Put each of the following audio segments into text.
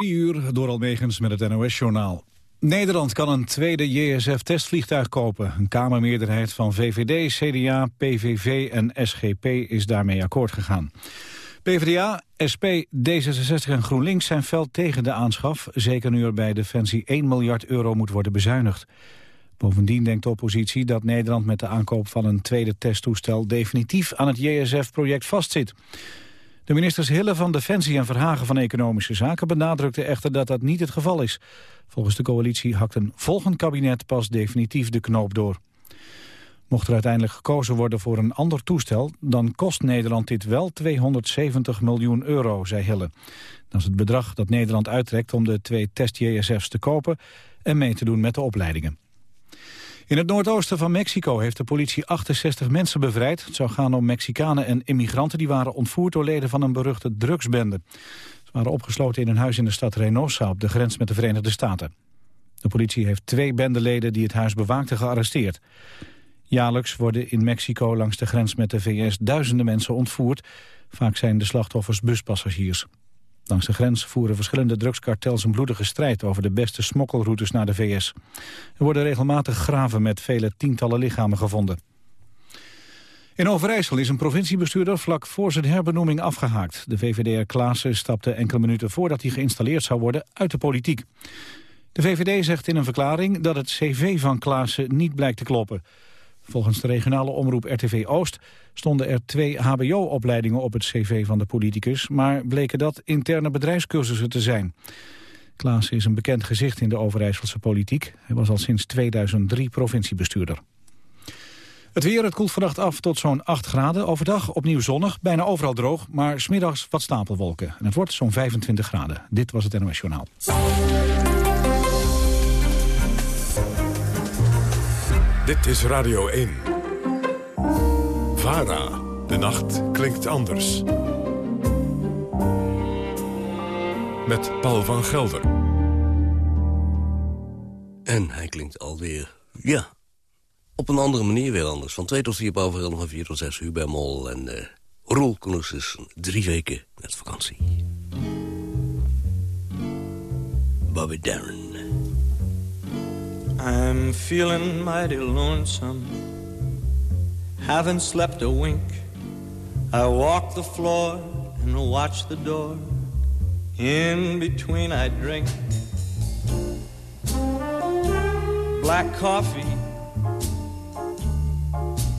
3 uur door Almegens met het NOS-journaal. Nederland kan een tweede JSF-testvliegtuig kopen. Een Kamermeerderheid van VVD, CDA, PVV en SGP is daarmee akkoord gegaan. PvdA, SP, D66 en GroenLinks zijn fel tegen de aanschaf... zeker nu er bij Defensie 1 miljard euro moet worden bezuinigd. Bovendien denkt de oppositie dat Nederland met de aankoop van een tweede testtoestel... definitief aan het JSF-project vastzit. De ministers Hille van Defensie en Verhagen van Economische Zaken benadrukten echter dat dat niet het geval is. Volgens de coalitie hakt een volgend kabinet pas definitief de knoop door. Mocht er uiteindelijk gekozen worden voor een ander toestel... dan kost Nederland dit wel 270 miljoen euro, zei Hille. Dat is het bedrag dat Nederland uittrekt om de twee test-JSF's te kopen... en mee te doen met de opleidingen. In het noordoosten van Mexico heeft de politie 68 mensen bevrijd. Het zou gaan om Mexicanen en immigranten die waren ontvoerd door leden van een beruchte drugsbende. Ze waren opgesloten in een huis in de stad Reynosa op de grens met de Verenigde Staten. De politie heeft twee bendeleden die het huis bewaakten gearresteerd. Jaarlijks worden in Mexico langs de grens met de VS duizenden mensen ontvoerd. Vaak zijn de slachtoffers buspassagiers. Langs de grens voeren verschillende drugskartels een bloedige strijd over de beste smokkelroutes naar de VS. Er worden regelmatig graven met vele tientallen lichamen gevonden. In Overijssel is een provinciebestuurder vlak voor zijn herbenoeming afgehaakt. De VVD'er Klaassen stapte enkele minuten voordat hij geïnstalleerd zou worden uit de politiek. De VVD zegt in een verklaring dat het cv van Klaassen niet blijkt te kloppen. Volgens de regionale omroep RTV Oost stonden er twee hbo-opleidingen op het cv van de politicus, maar bleken dat interne bedrijfscursussen te zijn. Klaas is een bekend gezicht in de Overijsselse politiek. Hij was al sinds 2003 provinciebestuurder. Het weer, het koelt vannacht af tot zo'n 8 graden. Overdag opnieuw zonnig, bijna overal droog, maar smiddags wat stapelwolken. En het wordt zo'n 25 graden. Dit was het NOS. Dit is Radio 1. VARA. De nacht klinkt anders. Met Paul van Gelder. En hij klinkt alweer, ja, op een andere manier weer anders. Van 2 tot 4 Paul van van 4 tot 6 Hubert Mol en uh, Roel Drie weken met vakantie. Bobby Darren. I'm feeling mighty lonesome. Haven't slept a wink. I walk the floor and watch the door. In between, I drink black coffee.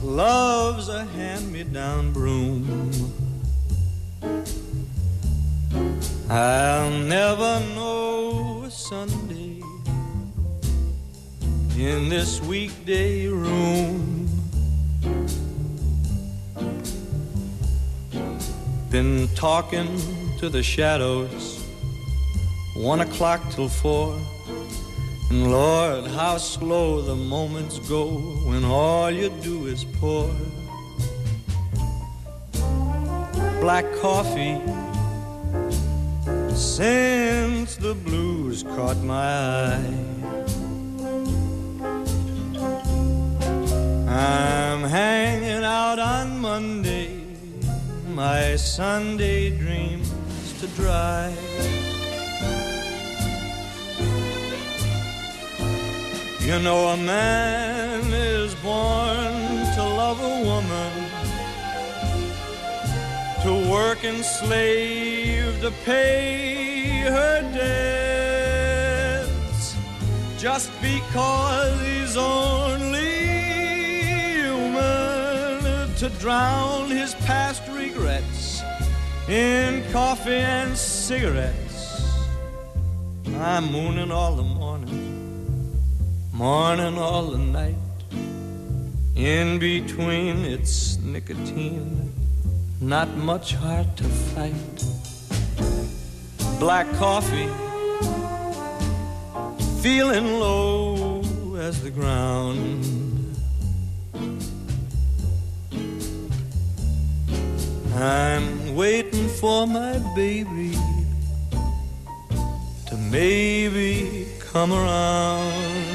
Love's a hand me down broom. I'll never know a Sunday in this weekday room. Been talking to the shadows, one o'clock till four. And Lord, how slow the moments go when all you do is pour. Black coffee, since the blues caught my eye. I'm hanging out on Monday, my Sunday dreams to dry. You know, a man is born to love a woman, to work and slave to pay her debts, just because he's only to drown his past regrets in coffee and cigarettes. I'm mooning all the morning, morning all the night. In between, it's nicotine, not much heart to fight. Black coffee, feeling low as the ground I'm waiting for my baby to maybe come around.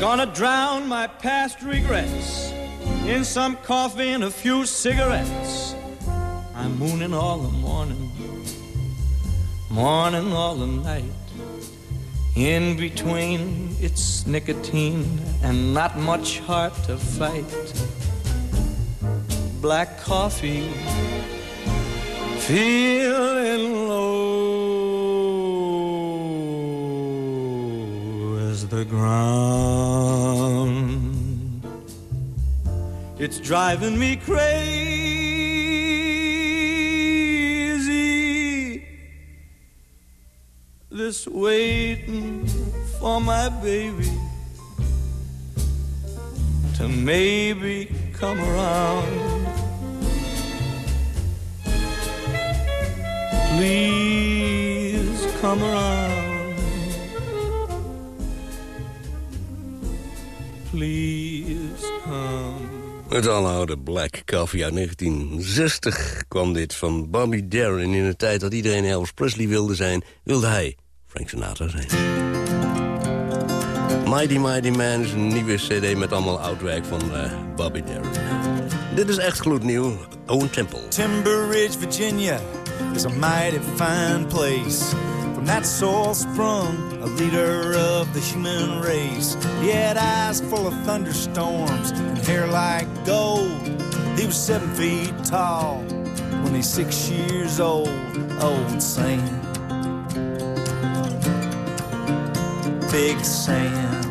Gonna drown my past regrets in some coffee and a few cigarettes. I'm mooning all the morning, morning all the night. In between, it's nicotine and not much heart to fight. Black coffee, feeling the ground. It's driving me crazy. This waiting for my baby to maybe come around. Please come around. Please come. Het oude Black Coffee uit 1960 kwam dit van Bobby Darin. In een tijd dat iedereen Elvis Presley wilde zijn, wilde hij Frank Sinatra zijn. Mighty Mighty Man is een nieuwe cd met allemaal oud werk van uh, Bobby Darin. Dit is echt gloednieuw, Owen Temple. Timber Ridge, Virginia is a mighty fine place. That soil sprung, a leader of the human race. He had eyes full of thunderstorms and hair like gold. He was seven feet tall when he's six years old. Old Sam. Big Sam.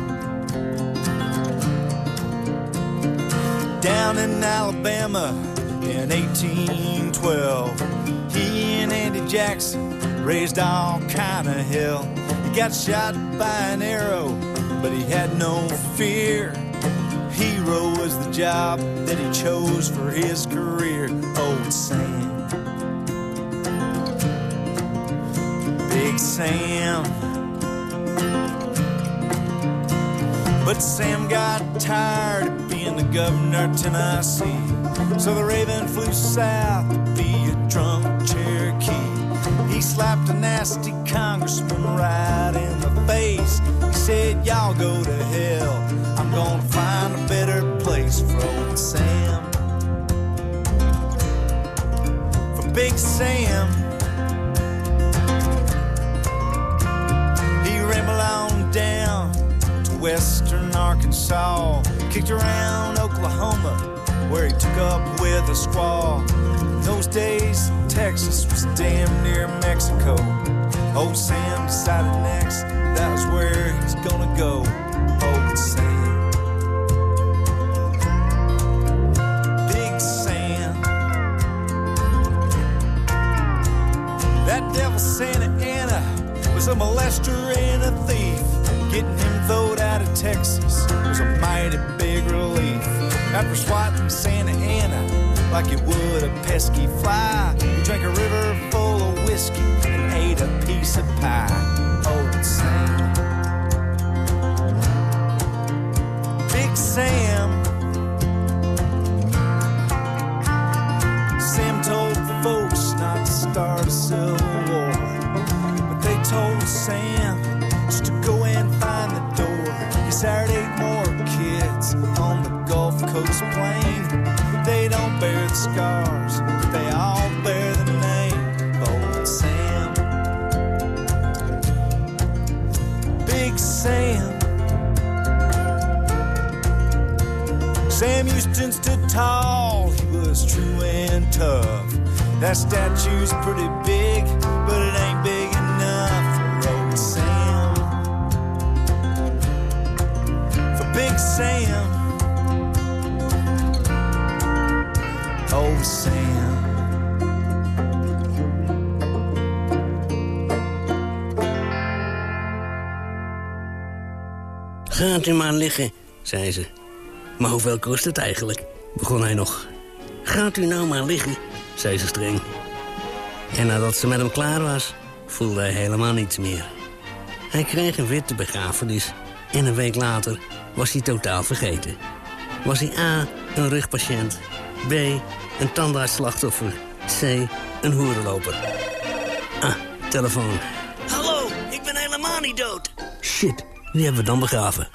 Down in Alabama in 1812, he and Andy Jackson raised all kind of hell. He got shot by an arrow, but he had no fear. Hero was the job that he chose for his career. Old Sam. Big Sam. But Sam got tired of being the governor of Tennessee. So the Raven flew south to be a drunk. He slapped a nasty congressman right in the face. He said, Y'all go to hell. I'm gonna find a better place for old Sam. For Big Sam. He rambled on down to western Arkansas. Kicked around Oklahoma, where he took up with a squaw. Those days, Texas was damn near Mexico. Old Sam decided next that was where he's gonna go. Old Sam. Big Sam. That devil Santa Anna was a molester and a thief. Getting him throwed out of Texas was a mighty big relief. After swatting Santa Anna like it would a pesky fly, he drank a river full of whiskey and ate a piece of pie. Oh, Old Sam. Big Sam. Sam told folks not to start a civil war. But they told Sam just to go and find the door. He sired eight more kids on the Gulf Coast plain. Scars, they all bear the name of Old Sam. Big Sam. Sam Houston stood tall, he was true and tough. That statue's pretty Gaat u maar liggen, zei ze. Maar hoeveel kost het eigenlijk? begon hij nog. Gaat u nou maar liggen, zei ze streng. En nadat ze met hem klaar was, voelde hij helemaal niets meer. Hij kreeg een witte begrafenis en een week later was hij totaal vergeten. Was hij A, een rugpatiënt, B, een tandartsslachtoffer, C, een hoerenloper. Ah, telefoon. Hallo, ik ben helemaal niet dood. Shit, wie hebben we dan begraven?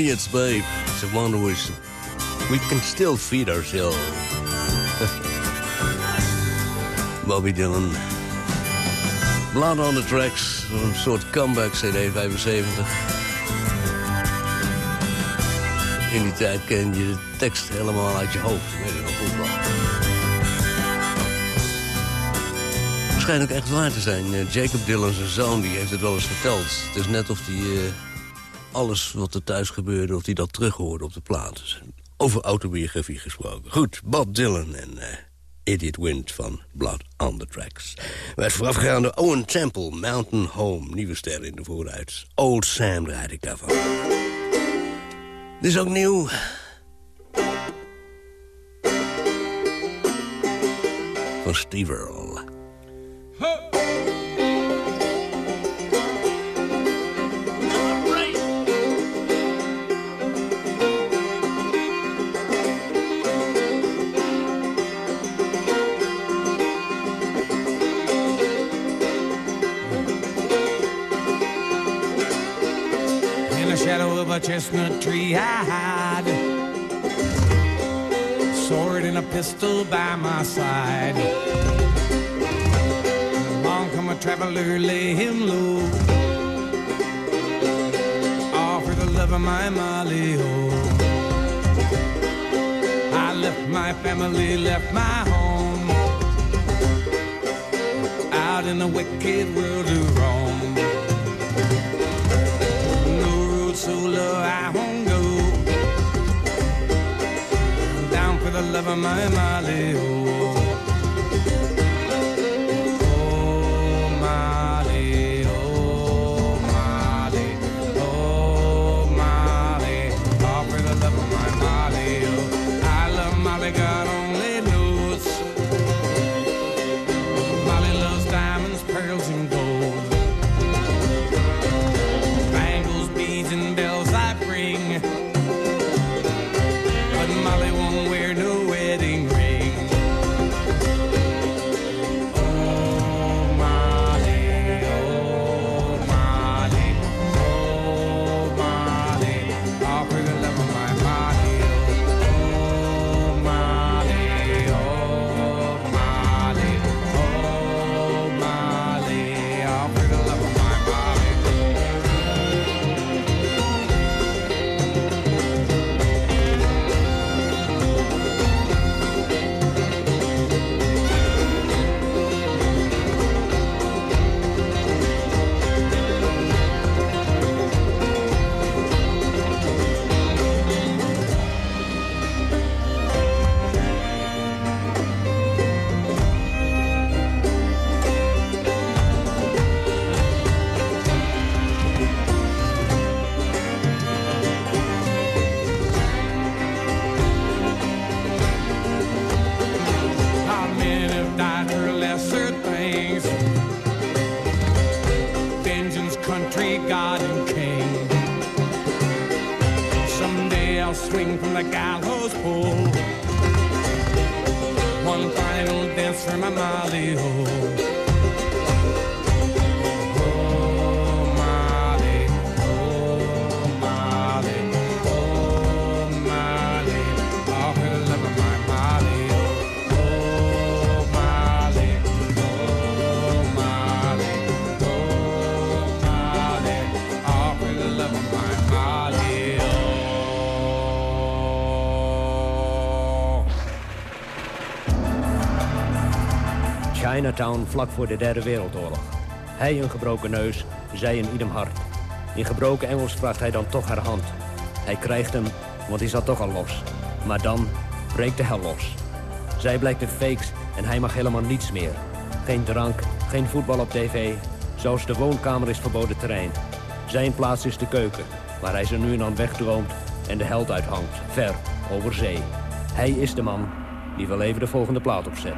Idiots, babe. It's a wonder we, we can still feed ourselves. Bobby Dylan. Blood on the Tracks, een soort comeback CD 75. In die tijd ken je de tekst helemaal uit je hoofd. Weet je nog ook echt waar te zijn. Eh, Jacob Dylan, zijn zoon, die heeft het wel eens verteld. Het is net of eh, alles wat er thuis gebeurde... of hij dat terughoorde op de plaat. Over autobiografie gesproken. Goed, Bob Dylan en eh, Idiot Wind van Blood on the Tracks. Werd voorafgegaan door Owen Temple, Mountain Home. Nieuwe ster in de vooruit. Old Sam draait ik daarvan. Dit is ook nieuw. Van Steve Earle. The shadow of a chestnut tree I hide. Sword and a pistol by my side. Along come a traveler, lay him low. All for the love of my Molly, oh I left my family, left my home. Out in the wicked world to roam so low I won't go. Down for the love of my Molly. Oh, Chinatown vlak voor de Derde Wereldoorlog. Hij een gebroken neus, zij een idem hart. In gebroken Engels vraagt hij dan toch haar hand. Hij krijgt hem, want hij zat toch al los. Maar dan breekt de hel los. Zij blijkt een fakes en hij mag helemaal niets meer. Geen drank, geen voetbal op tv. Zelfs de woonkamer is verboden terrein. Zijn plaats is de keuken, waar hij ze nu en dan wegdroomt en de held uithangt, ver over zee. Hij is de man die wel even de volgende plaat opzet.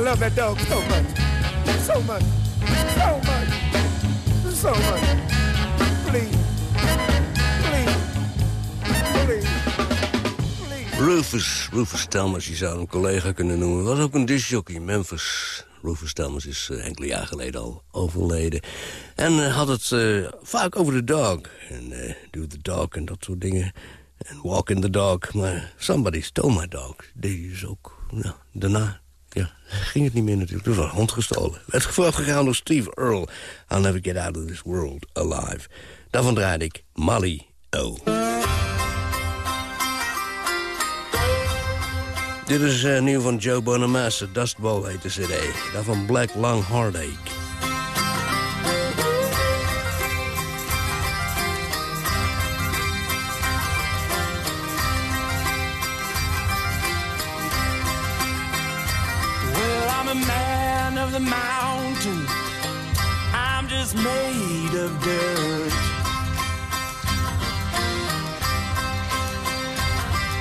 Love that dog so much, so much, so much, so much. Please, please, please. Rufus, Rufus Telmers, je zou hem collega kunnen noemen. Was ook een discjockey in Memphis. Rufus Telmers is eh, enkele jaar geleden al overleden. En eh, had het eh, vaak over de dog. En eh, do the dog en dat soort dingen. En walk in the dog. Maar somebody stole my dog. Die ook, nou, daarna... Ja, ging het niet meer natuurlijk. Er was een hond gestolen. Werd gegaan door Steve Earle. I'll never get out of this world alive. Daarvan draaide ik Molly O. Dit is eh, nieuw van Joe Bonamassa, Dustball heet de cd. Daarvan Black Long Heartache. I'm made of dirt.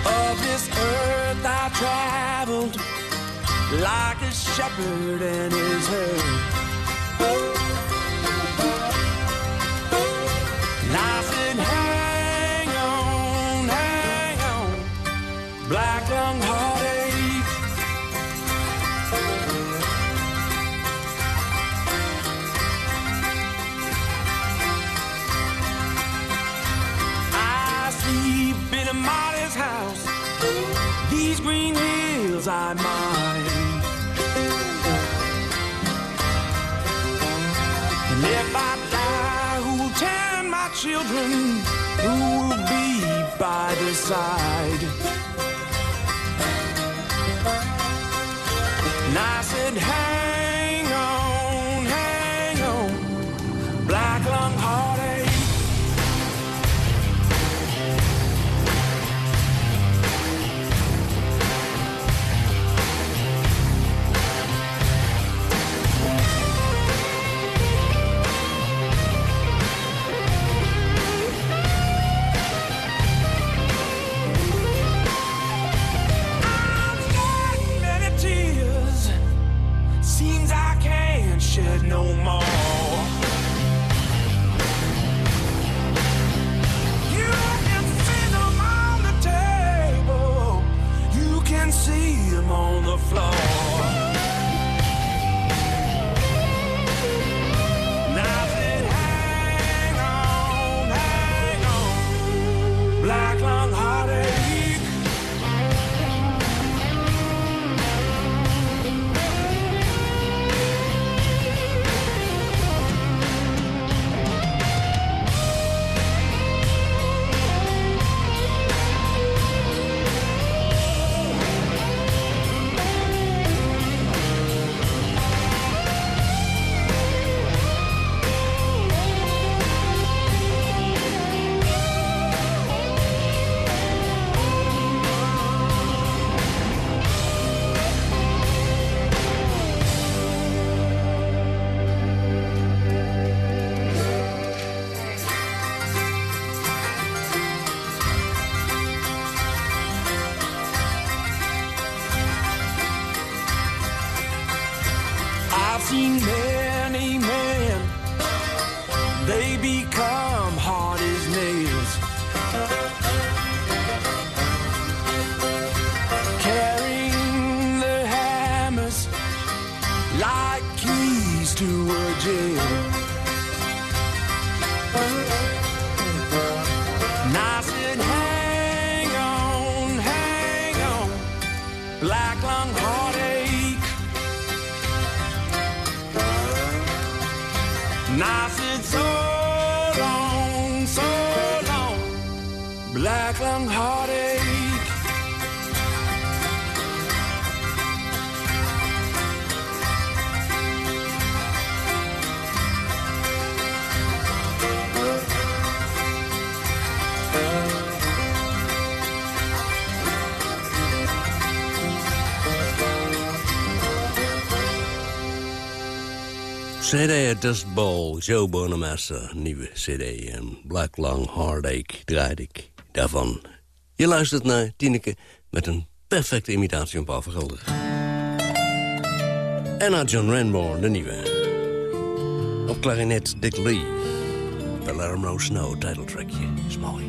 Of this earth I traveled like a shepherd and his herd. Are mine. And if I die, who'll tend my children? Who will be by their side? And I said, hang seen many men, they become CD Dust Bowl, Joe Bonamassa, nieuwe CD. En Black Long Heartache draaide ik daarvan. Je luistert naar Tineke met een perfecte imitatie van Paul Vergelder. En naar John Renborn, de nieuwe. Op klarinet Dick Lee. Palermo Snow, titeltrackje. Is mooi.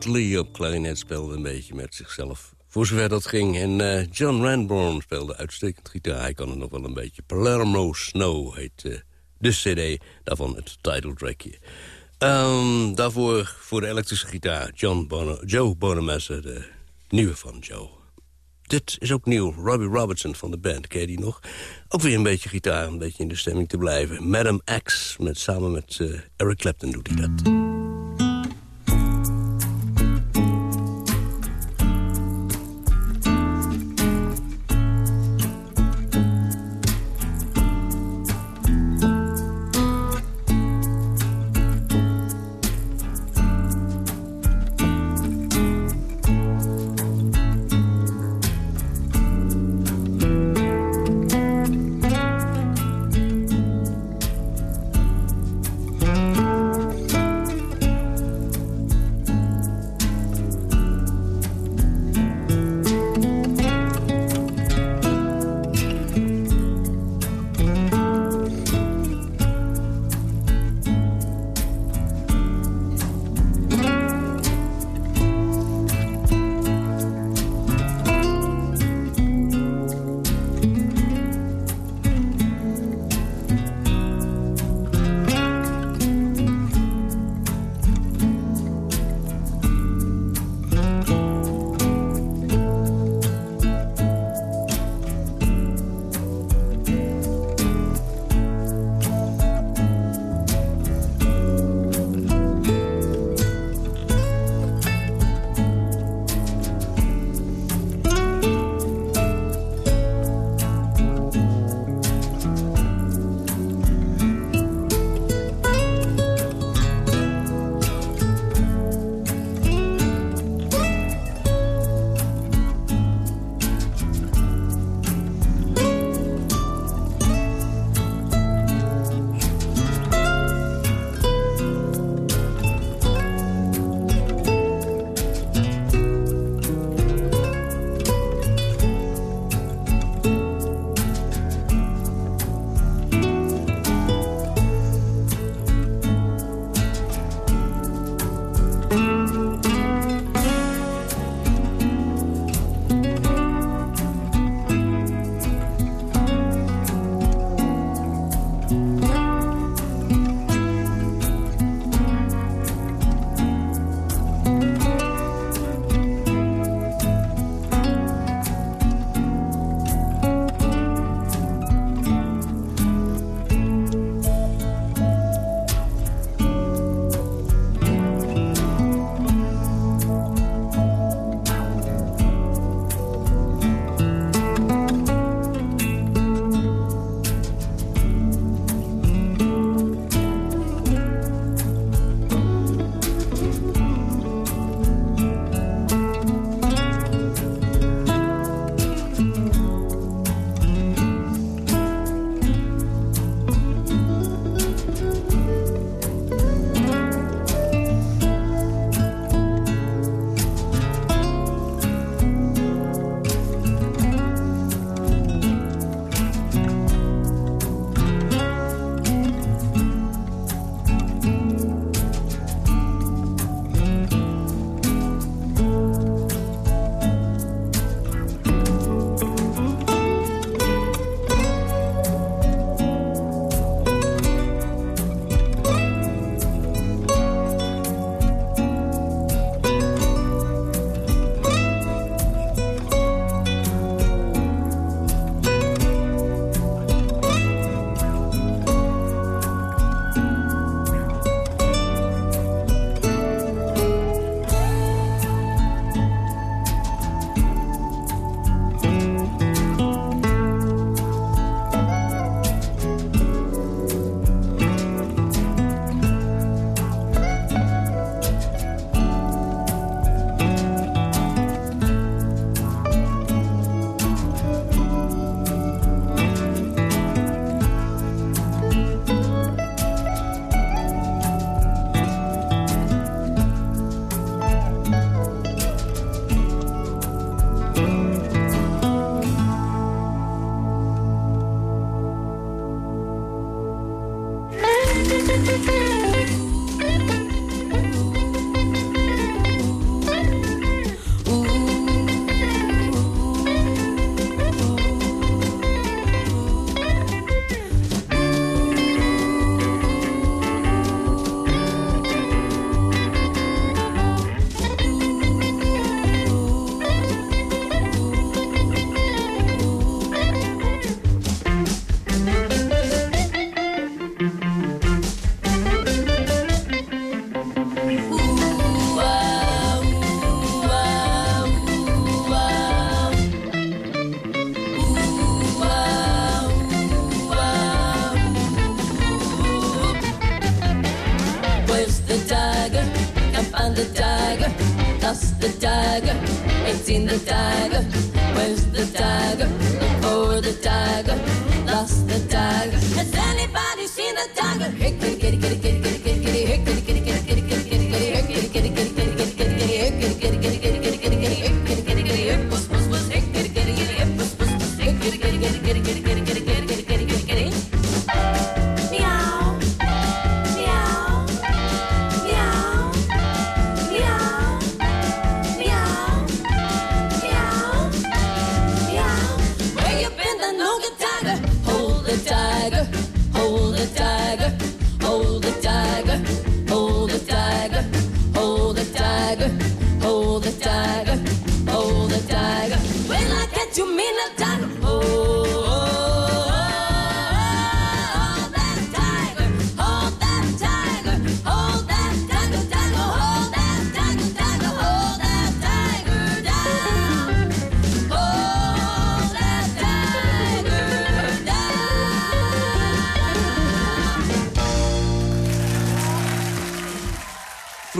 Lee op klarinet speelde een beetje met zichzelf. Voor zover dat ging. En eh, John Ranborn speelde uitstekend gitaar. Hij kan het nog wel een beetje. Palermo Snow heet uh, de cd. Daarvan het title trackje. Um, daarvoor voor de elektrische gitaar John Bono, Joe Bonamassa, de nieuwe van Joe. Dit is ook nieuw. Robbie Robertson van de band, ken je die nog? Ook weer een beetje gitaar, een beetje in de stemming te blijven. Madam X, met, samen met uh, Eric Clapton doet hij dat.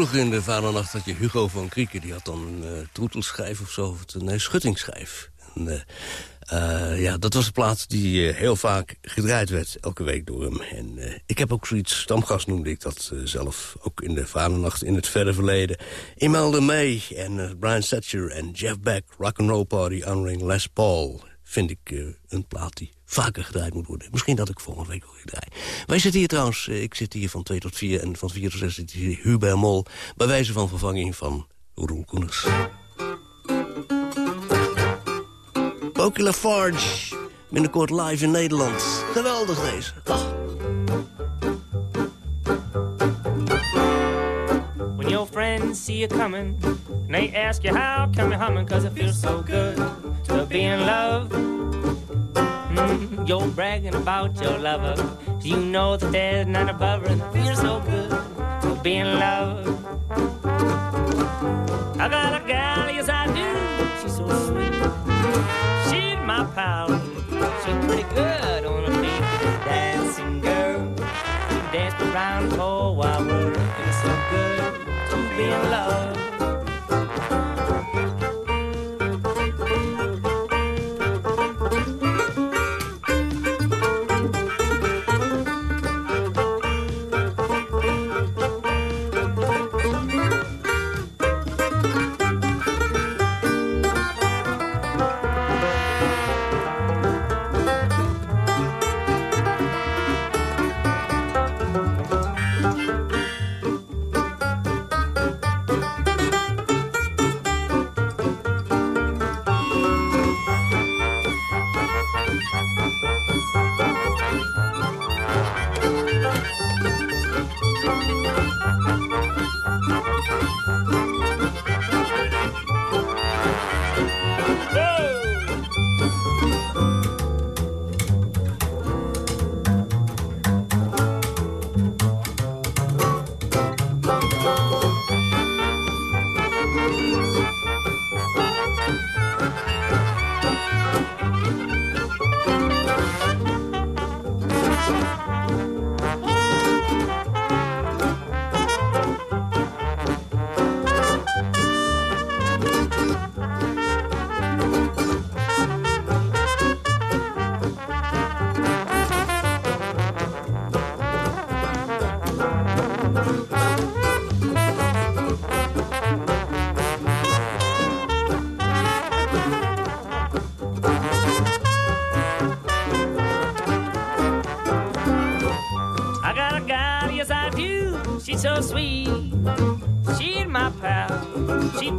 Vroeger in de vadernacht had je Hugo van Krieken. Die had dan een uh, troetelschijf of zo. Of een nee, schuttingschijf. En, eh, eh, ja, dat was de plaat die heel vaak gedraaid werd. Elke week door hem. En ik heb ook zoiets, stamgast noemde ik dat zelf. Ook in de vadernacht in het verre verleden. Imelda May en Brian Setzer en Jeff Beck. Rock'n'Roll Party honoring Les Paul. Vind ik een plaat die vaker gedraaid moet worden. Misschien dat ik volgende week weer draai. Wij zitten hier trouwens, eh, ik zit hier van 2 tot 4 en van 4 tot 6 zit hier Hubert Mol. Bij wijze van vervanging van Roel Koeners. Poky Lafarge, binnenkort live in Nederland. Geweldig deze. Your friends see you coming, and they ask you how come you humming, cause it feels so good to be in love. Mm, you're bragging about your lover. You know that there's none above her, and it feels so good to be in love. I got a gal, yes I do. She's so sweet. She's my pal. She's pretty good on her feet. Dancing girl. She danced around whole wide world. Love.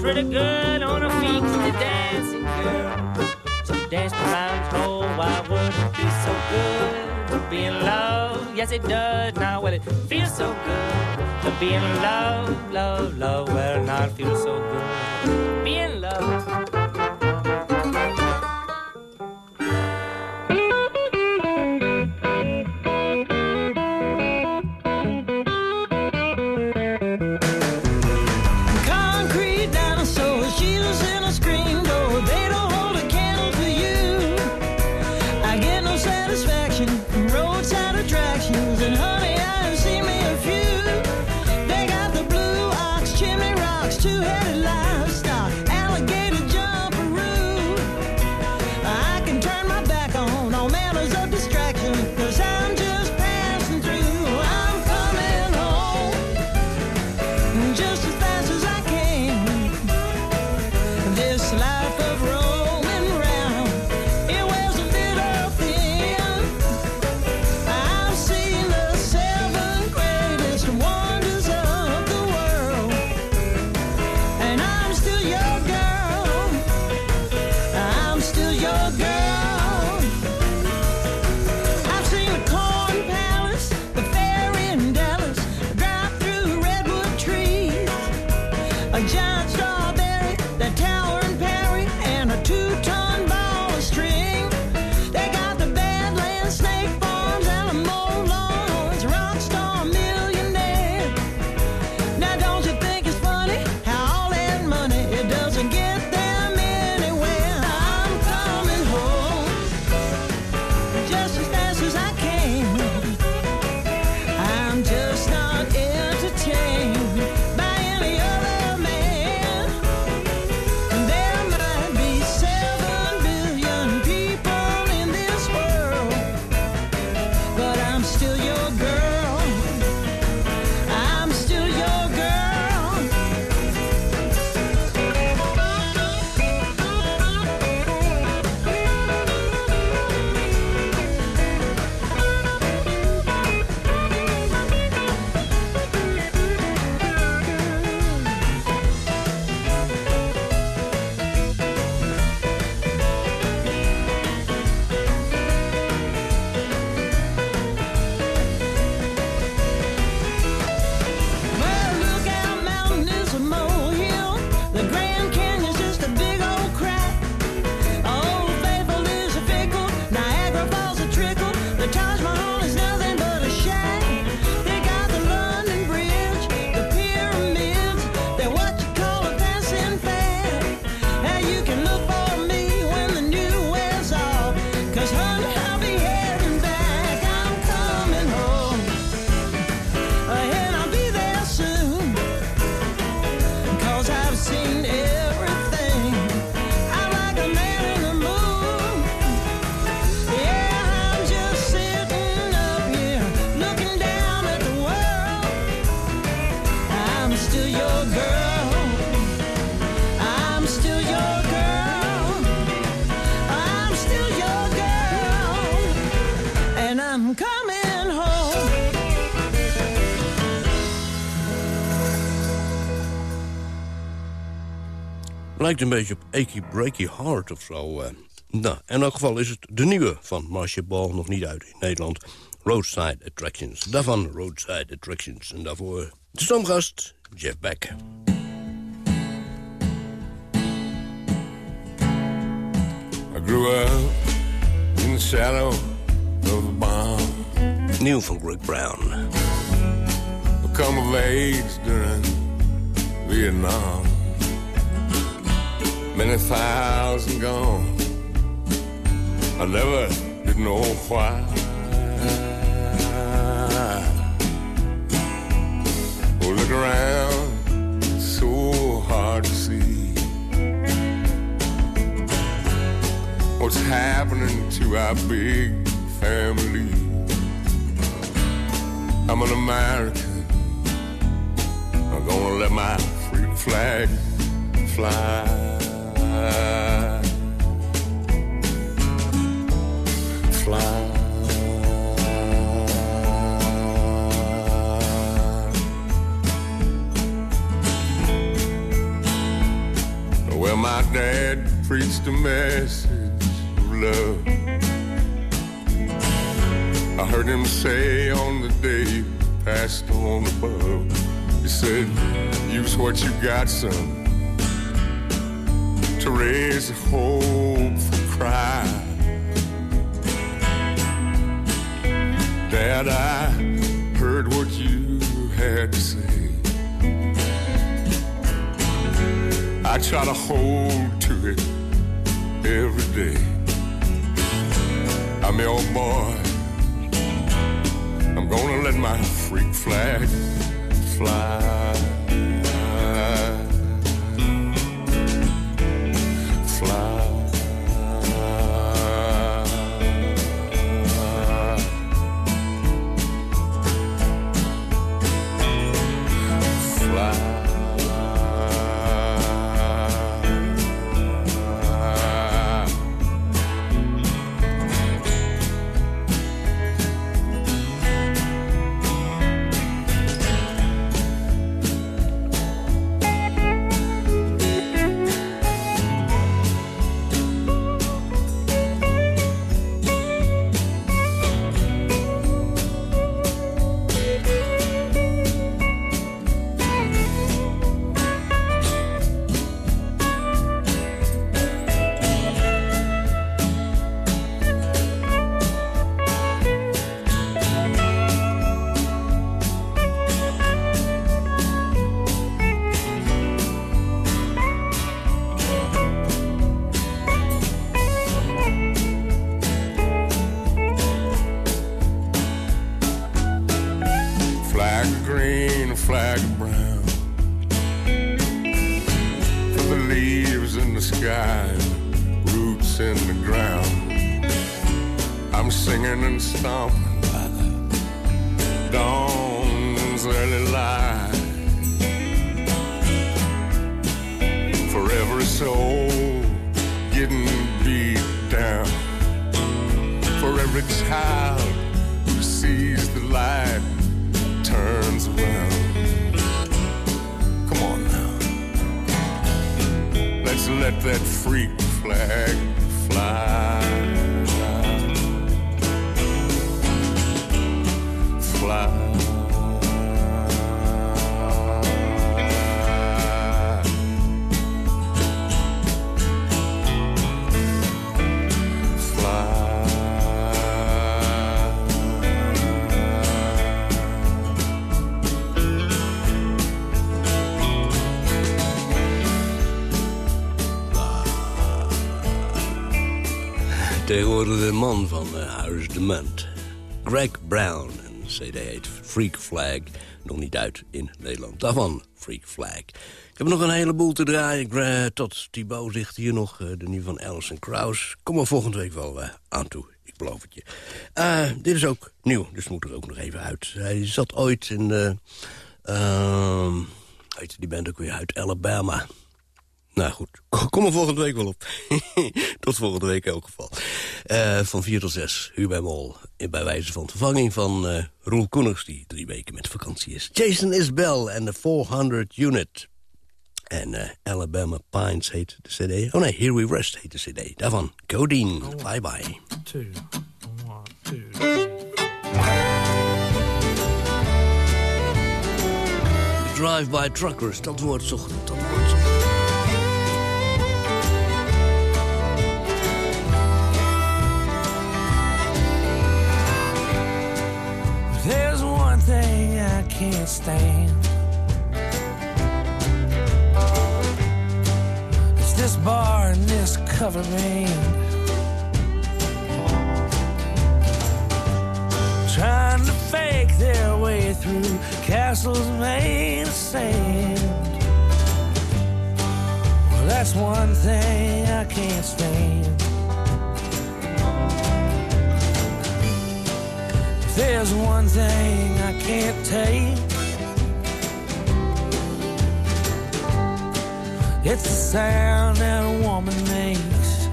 Pretty good on her feet. She's dancing girl. She danced around the oh, whole wide world. It feels so good to be in love. Yes, it does. Now, well, it feels so good to be in love, love, love. Well, now it feels Lijkt een beetje op Achy Breaky Heart of zo. eh. Nou, in elk geval is het de nieuwe van Marcia Ball nog niet uit in Nederland. Roadside Attractions. Daarvan Roadside Attractions. En daarvoor de stomgast Jeff Beck. I grew up in the shadow of the bomb. Nieuw van Greg Brown. Become of age during Vietnam. Many thousand gone. I never did know why. Oh, look around, so hard to see what's happening to our big family. I'm an American. I'm gonna let my free flag fly. Preached a message of love. I heard him say on the day he passed on above. He said, use what you got, son, to raise hope for cry. Dad, I heard what you had to say. I try to hold to it every day. I'm your boy. I'm gonna let my freak flag. Fly. Tegenwoordig de man van uh, Huis de Munt. Greg Brown. En de cd heet Freak Flag. Nog niet uit in Nederland. Daarvan Freak Flag. Ik heb nog een heleboel te draaien. Gra- tot Thibaut ligt hier nog. eh, de nieuwe van Alison Krauss. Kom er volgende week wel eh, aan toe. Ik beloof het je. Eh, dit is ook nieuw, dus moet er ook nog even uit. Hij zat ooit in heette die band ook weer uit Alabama. Nou goed, kom er volgende week wel op. tot volgende week in elk geval. Eh, van 4 tot 6, uur bij Mol. In- Bij wijze van vervanging van eh Roel Koeners... die drie weken met vakantie is. Jason Isbell en de 400 Unit. En eh, Alabama Pines heet de cd. Oh nee, Here We Rest heet de cd. Daarvan, Codeine. Bye bye. Two, one, two. Drive-by truckers, dat wordt zo goed. Dat one thing I can't stand. It's this bar and this cover band. Trying to fake their way through castles made of sand. Well, that's one thing I can't stand. There's one thing I can't take. It's the sound that a woman makes.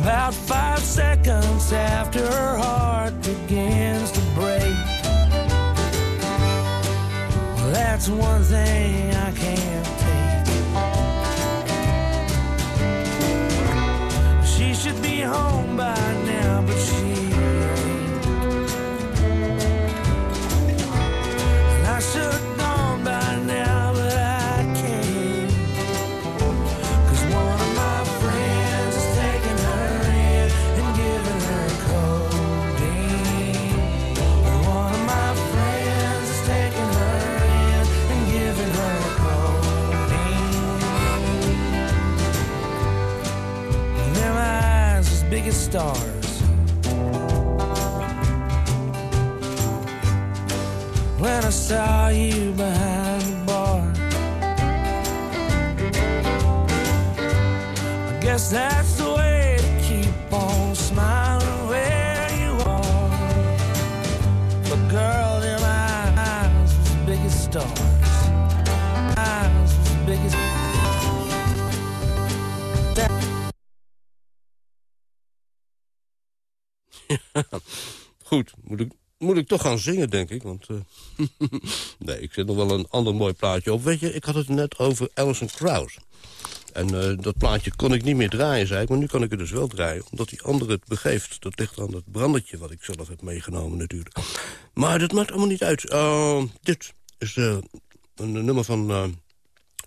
About five seconds after her heart begins to break. That's one thing I can't should be home by now, stars. When I saw you behind the bar, I guess that's Goed, moet ik, moet ik toch gaan zingen, denk ik. Want eh, nee, ik zet nog wel een ander mooi plaatje op. Weet je, ik had het net over Alison Krauss. En eh, dat plaatje kon ik niet meer draaien, zei ik. Maar nu kan ik het dus wel draaien, omdat die andere het begeeft. Dat ligt aan het brandertje wat ik zelf heb meegenomen natuurlijk. Maar dat maakt allemaal niet uit. Uh, dit is eh, een nummer van eh,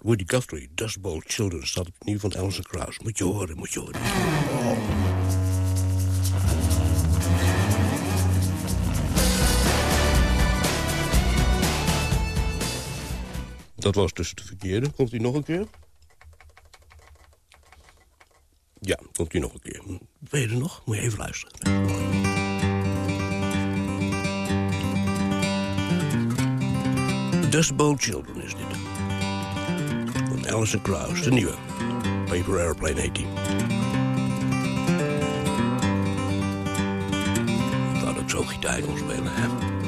Woody Guthrie. Dust Bowl Children staat op het nieuw van Alison Krauss. Moet je horen, moet je horen. Dat was dus de verkeerde. Komt hij nog een keer? Ja, komt hij nog een keer. Weet je er nog? Moet je even luisteren. Dust Bowl Children is dit. Van Alison Krauss, de nieuwe. Paper Airplane 18. Dat ook zo gitaar kon spelen, hè?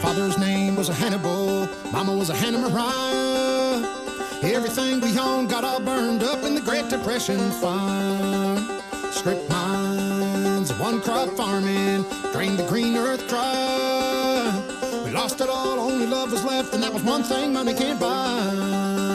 Father's name was a Hannibal, Mama was a Hannah Mariah. Everything we owned got all burned up in the Great Depression fire. Strip mines, one crop farming, drained the green earth dry. We lost it all, only love was left, and that was one thing money can't buy.